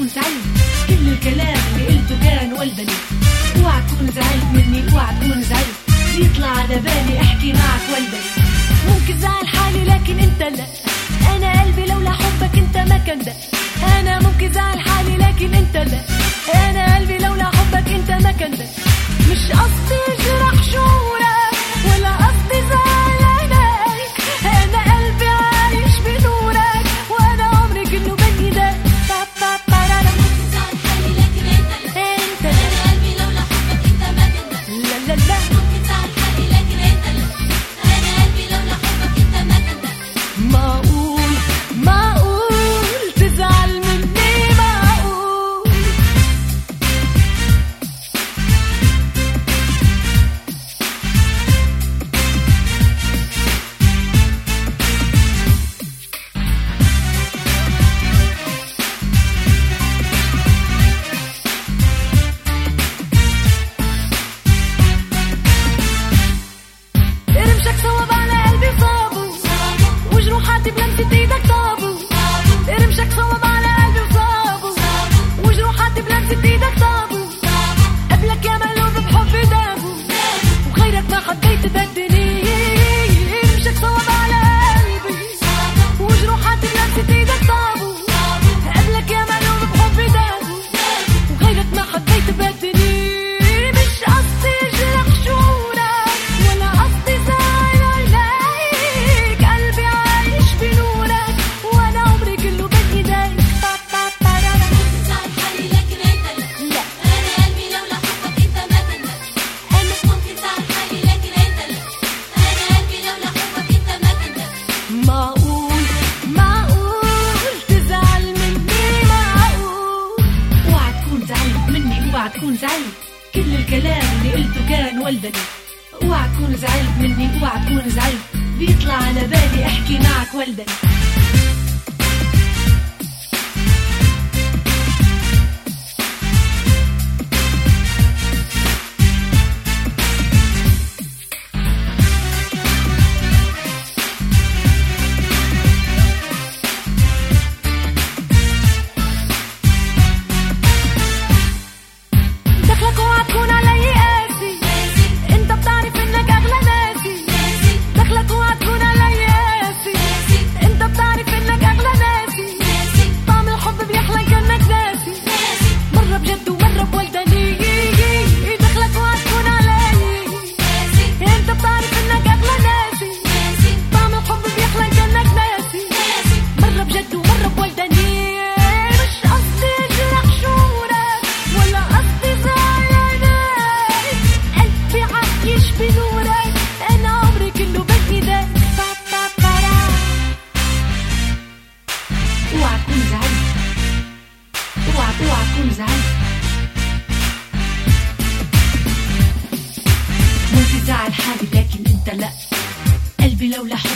تكون زعلت كل الكلام اللي قلته كان والبني. اوعى تكون زعلت مني اوعى تكون زعلت. يطلع على بالي أحكي معك والبني. ممكن زعل حالي لكن أنت لا. أنا قلبي لولا حبك أنت ما كان ده أنا ممكن زعل حالي لكن أنت لا. أنا قلبي لولا حبك 必得到。تكون زعلت كل الكلام اللي قلته كان ولدني اوعى تكون زعلت مني اوعى تكون زعلت بيطلع على بالي أحكي معك ولدني células.